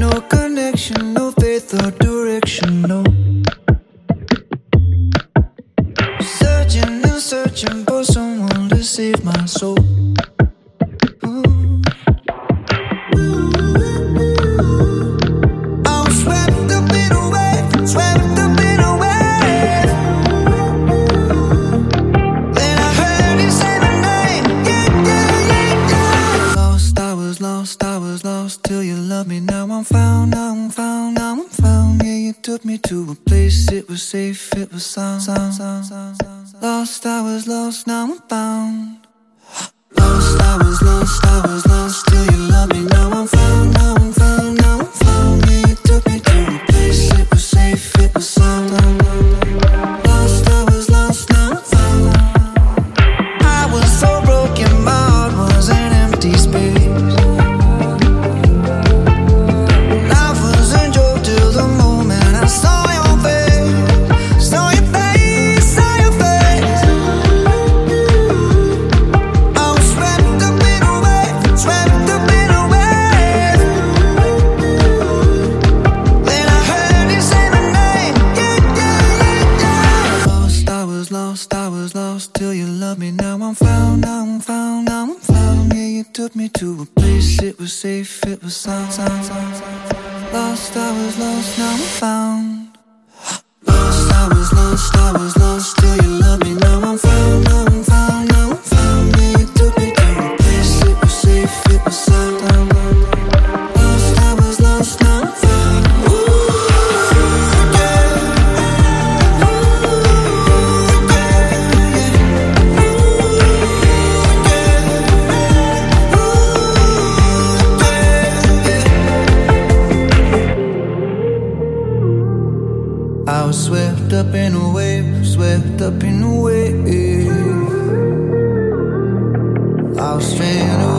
no connection, no faith or direction, no. Searching and searching for someone to save my soul. Lost till you loved me. Now I'm found, now I'm found, now I'm found. Yeah, you took me to a place, it was safe, it was sound. Lost, I was lost, now I'm found. You loved me. Now I'm found, now I'm found, now I'm found. Yeah, you took me to a place, it was safe, it was sound, sound, sound, sound. Lost, I was lost, now I'm found. Lost, I was lost, I was lost was swept up in a wave, swept up in a wave. I was stranded